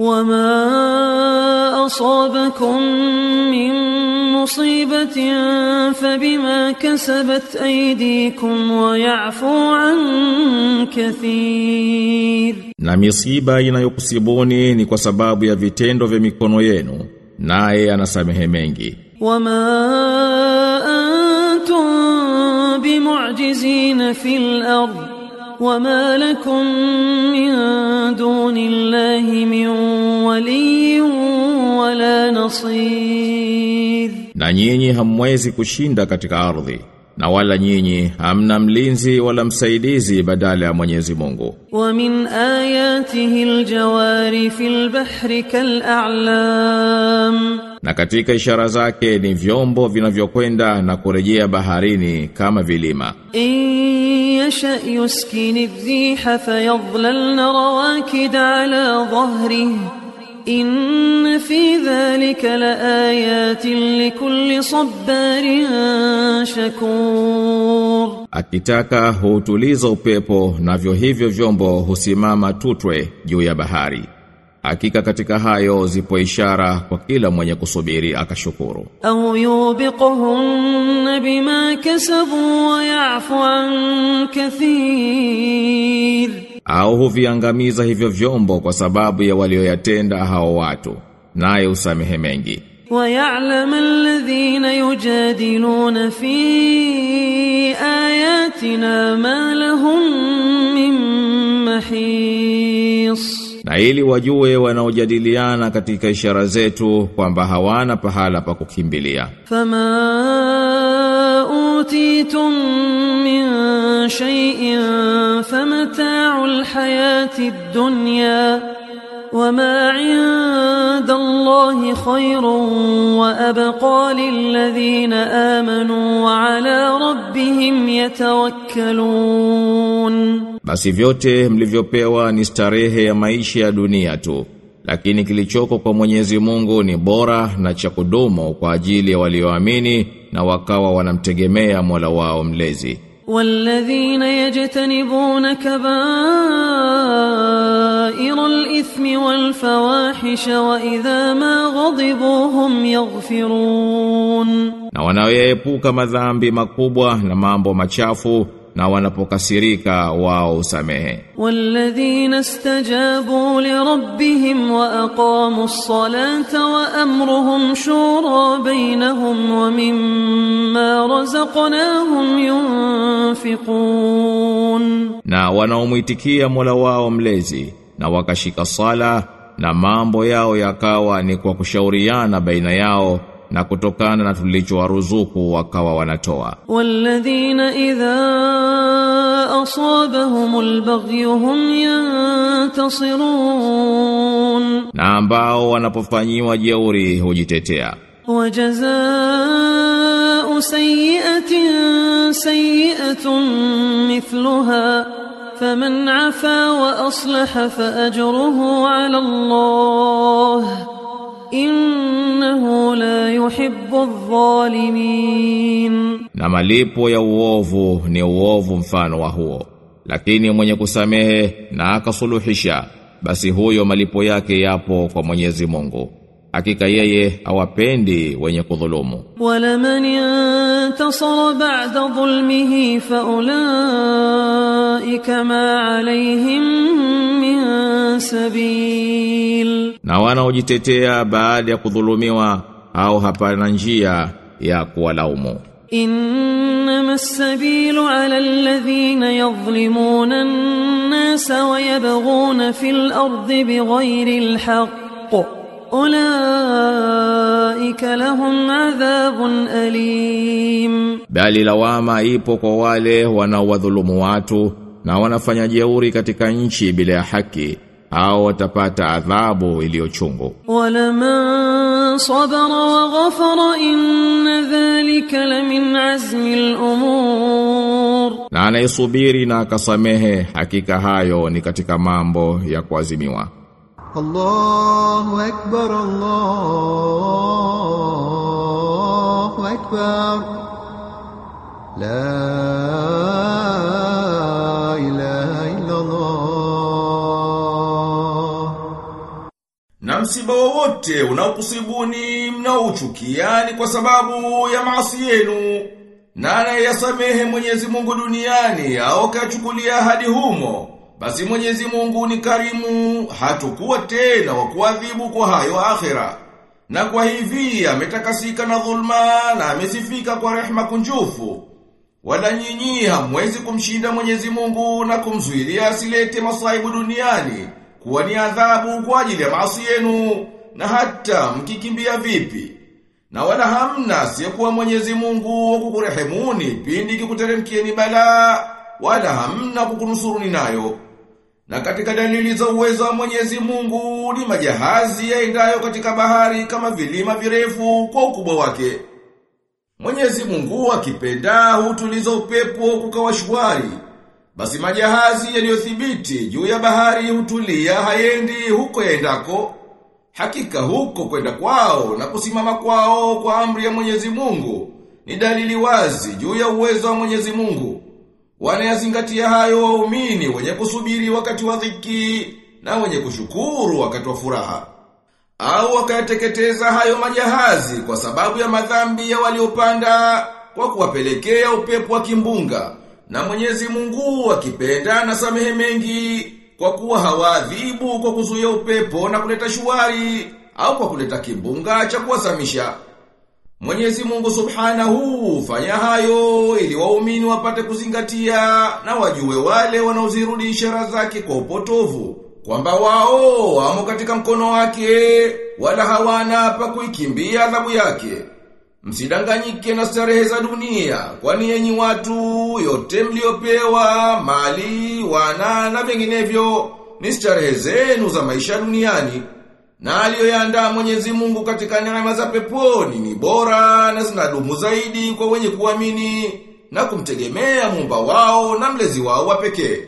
وما أصابكم من مصيبة فبما كسبت أيديكم ويعفو عن كثير Na misiba inayokusibuni ni kwa sababu ya vitendo vya mikono yenu, naye anasamehe mengi. وما أنتم بمعجزين في الأرض وما لكم من دون الله من ولي ولا نصير Na nyinyi hamwezi kushinda katika ardhi, na wala nyinyi hamna mlinzi wala msaidizi badala ya Mwenyezi Mungu. ومن آياته الجوار في البحر كالأعلام na katika ishara zake ni vyombo vinavyokwenda na kurejea baharini kama vilima. Yasha yuskini dhiha fayadhlalna rawakid ala dhahrihi inna fi dhalika laayatin likulli sabarin shakur, akitaka hutuliza upepo navyo hivyo vyombo husimama tutwe juu ya bahari. Hakika katika hayo zipo ishara kwa kila mwenye kusubiri akashukuru. Au yubiqahum bima kasabu wa ya'fu an kathir, au huviangamiza hivyo vyombo kwa sababu ya walioyatenda hao watu, naye usamehe mengi. Wa ya'lamu alladhina yujadiluna fi ayatina ma lahum min mahis Na ili wajue wanaojadiliana katika ishara zetu kwamba hawana pahala pa kukimbilia. فما أوتيتم من شيء فمتاع الحياة الدنيا وما عند الله خير وأبقى للذين آمنوا وعلى ربهم يتوكلون Basi vyote mlivyopewa ni starehe ya maisha ya dunia tu. Lakini kilichoko kwa Mwenyezi Mungu ni bora na cha kudumu kwa ajili ya walioamini na wakawa wanamtegemea Mola wao mlezi. والذين يجتنبون كبائر الإثم والفواحش وإذا ما غضبوا هم يغفرون Na wanaoepuka madhambi makubwa na mambo machafu na wanapokasirika wao usamehe. Walladhina istajabu li rabbihim wa aqamu ssalata wa amruhum shura bainahum wa mimma razaqnahum yunfiqun, na wanaomwitikia Mola wao mlezi na wakashika sala na mambo yao yakawa ni kwa kushauriana baina yao na kutokana na tulichowaruzuku wakawa wanatoa. والذين إذا أصابهم البغي هم ينتصرون Na ambao wanapofanyiwa jeuri hujitetea. وجزاء سيئة سيئة مثلها فمن عفا وأصلح فأجره على الله إنه لا yuhibbu adh-dhalimin, na malipo ya uovu ni uovu mfano wa huo. Lakini mwenye kusamehe na akasuluhisha, basi huyo malipo yake yapo kwa Mwenyezi Mungu. Hakika yeye awapendi wenye kudhulumu. Walaman yantasara ba'da dhulmihi faulaika ma alayhim min sabil, na wanaojitetea baada ya kudhulumiwa au hapana njia ya kuwalaumu. إنما السبيل على الذين يظلمون الناس ويبغون في الأرض بغير الحق أولئك لهم عذاب أليم Bali lawama ipo kwa wale wanaowadhulumu watu na wanafanya jeuri katika nchi bila ya haki au watapata adhabu iliyochungu. ولمن صبر وغفر إن ذلك لمن عزم الأمور Na anayesubiri na akasamehe hakika hayo ni katika mambo ya kuazimiwa. الله أكبر الله أكبر لا msiba wowote unaokusibuni mnauchukiani kwa sababu ya maasi yenu. Na anayeyasamehe Mwenyezi Mungu duniani au kachukulia hadi humo, basi Mwenyezi Mungu ni karimu, hatakuwa tena wa kuadhibu kwa hayo akhera. Na kwa hivi ametakasika na dhulma na amesifika kwa rehma kunjufu. Wala nyinyi hamwezi kumshinda Mwenyezi Mungu na kumzuilia asilete masaibu duniani kuwa ni adhabu kwa ajili ya maasi yenu na hata mkikimbia vipi. Na wala hamna asiyekuwa Mwenyezi Mungu kukurehemuni pindi kikuteremkieni balaa wala hamna kukunusuruni nayo. Na katika dalili za uwezo wa Mwenyezi Mungu ni majahazi yaendayo katika bahari kama vilima virefu kwa ukubwa wake. Mwenyezi Mungu akipenda hutuliza upepo kukawa shwari. Basi majahazi yaliyothibiti juu ya bahari hutulia hayendi huko yaendako. Hakika huko kwenda kwao na kusimama kwao kwa amri ya Mwenyezi Mungu ni dalili wazi juu ya uwezo wa Mwenyezi Mungu. Wanayazingatia hayo waumini wenye kusubiri wakati wa dhiki na wenye kushukuru wakati wa furaha. Au wakayateketeza hayo majahazi kwa sababu ya madhambi ya waliopanda kwa kuwapelekea upepo wa kimbunga. Na Mwenyezi Mungu akipenda na samehe mengi kwa kuwa hawaadhibu kwa kuzuia upepo na kuleta shuwari au kwa kuleta kimbunga cha kuwasamisha. Mwenyezi Mungu Subhanahu fanya hayo ili waumini wapate kuzingatia na wajue wale wanaozirudi ishara zake kwa upotovu kwamba wao wamo katika mkono wake wala hawana pa kuikimbia adhabu yake. Msidanganyike na starehe za dunia, kwani yenyi watu yote mliopewa mali, wana na vinginevyo ni starehe zenu za maisha duniani. Na aliyoyaandaa Mwenyezi Mungu katika neema za peponi ni bora na zinadumu zaidi kwa wenye kuamini na kumtegemea Muumba wao na mlezi wao wa pekee.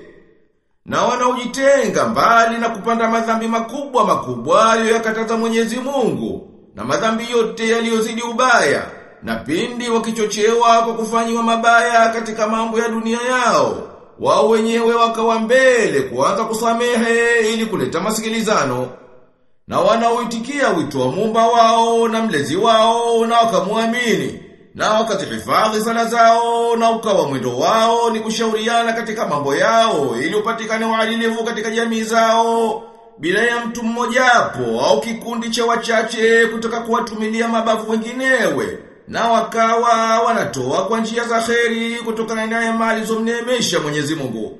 Na wanaojitenga mbali na kupanda madhambi makubwa makubwa aliyoyakataza Mwenyezi Mungu na madhambi yote yaliyozidi ubaya na pindi wakichochewa kwa kufanywa mabaya katika mambo ya dunia yao wao wenyewe wakawa mbele kuanza kusamehe ili kuleta masikilizano. Na wanaoitikia wito wa Muumba wao na mlezi wao na wakamuamini na wakazihifadhi sala zao na ukawa mwendo wao ni kushauriana katika mambo yao ili upatikane uadilifu katika jamii zao bila ya mtu mmojapo au kikundi cha wachache kutaka kuwatumilia mabavu wenginewe na wakawa wanatoa kwa njia za kheri kutokana na mali zomneemesha Mwenyezi Mungu.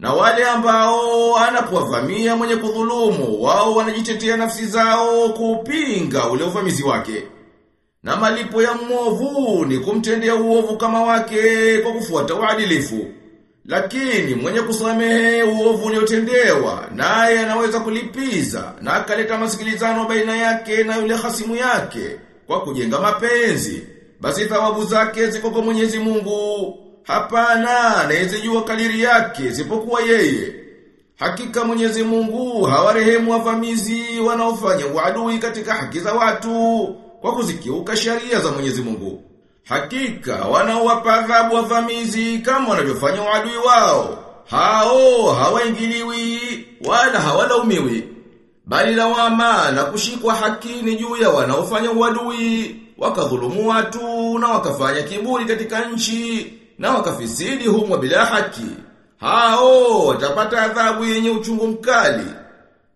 Na wale ambao anapowavamia mwenye kudhulumu, wao wanajitetea nafsi zao kupinga ule uvamizi wake. Na malipo ya mwovu ni kumtendea uovu kama wake kwa kufuata uadilifu. Lakini mwenye kusamehe uovu uliotendewa naye anaweza kulipiza na akaleta masikilizano baina yake na yule hasimu yake kwa kujenga mapenzi. Basi thawabu zake ziko kwa Mwenyezi Mungu. Hapana, anayezijua kadiri yake isipokuwa yeye. Hakika Mwenyezi Mungu hawarehemu wavamizi wanaofanya uadui katika haki za watu kwa kuzikiuka sheria za Mwenyezi Mungu. Hakika wanaowapa adhabu wavamizi kama wanavyofanya uadui wao. Hao hawaingiliwi wala hawalaumiwi. Bali lawama na kushikwa haki ni juu ya wanaofanya uadui, wakadhulumu watu na wakafanya kiburi katika nchi na wakafisidi humo bila haki. Hao watapata adhabu yenye uchungu mkali.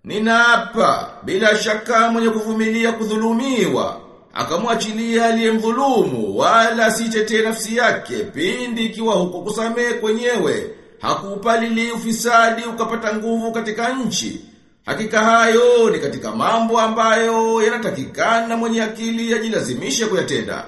Ninaapa bila shaka mwenye kuvumilia kudhulumiwa akamwachilia aliyemdhulumu wala sitetee nafsi yake pindi ikiwa huko kusamehe kwenyewe hakupalili ufisadi ukapata nguvu katika nchi. Hakika hayo ni katika mambo ambayo yanatakikana mwenye akili ajilazimishe kuyatenda.